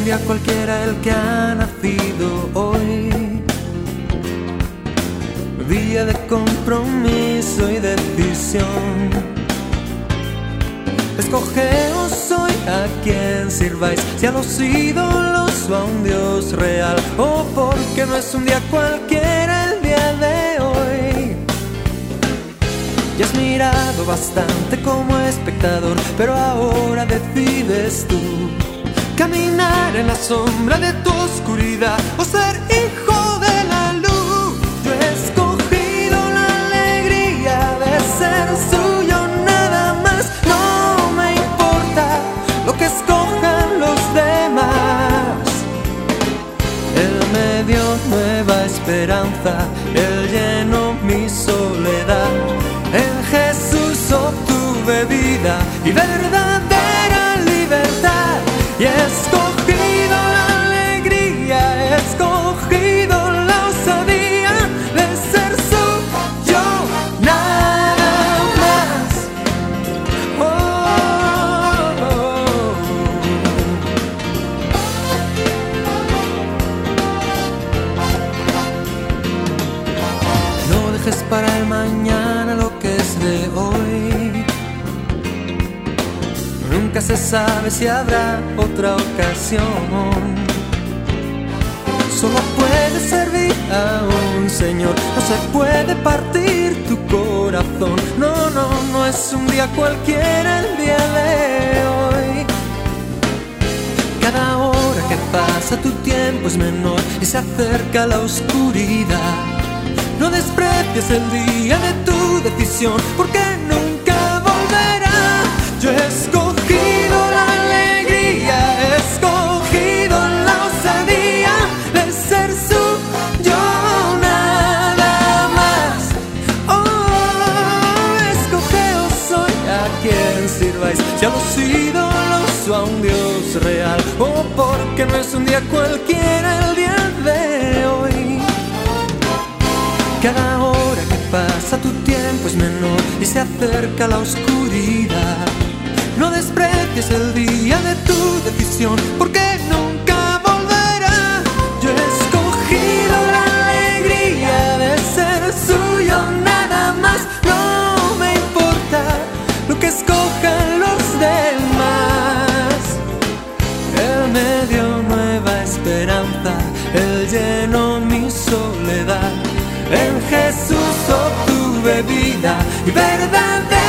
un día cualquiera el que ha nacido hoy. Día de compromiso y decisión. Escogeos hoy a quien sirváis, si a los ídolos o a un Dios real, o porque no es un día cualquiera el día de hoy. Ya has mirado bastante como espectador, pero ahora decides tú caminar en la sombra de tu oscuridad o ser hijo de la luz. Yo he escogido la alegría de ser suyo nada más. No me importa lo que escojan los demás. Él me dio nueva esperanza, Él llenó mi soledad. En Jesús obtuve vida y verdadera para el mañana lo que es de hoy. Nunca se sabe si habrá otra ocasión. Solo puedes servir a un Señor, no se puede partir tu corazón. No, no, no es un día cualquiera el día de hoy. Cada hora que pasa tu tiempo es menor y se acerca la oscuridad. No desprecies el día de tu decisión porque nunca volverá. Yo he escogido la alegría, he escogido la osadía de ser suyo nada más. Oh, escogeos hoy a quien sirváis, si a los ídolos o a un Dios real, o porque no es un día cualquiera el día Cada hora que pasa tu tiempo es menor y se acerca la oscuridad. No desprecies el día de tu decisión porque nunca volverá. Yo he escogido la alegría de ser suyo nada más. No me importa lo que escojan los demás. Él me dio nueva esperanza, Él llenó mi soledad. Jesús obtuve vida y verdad.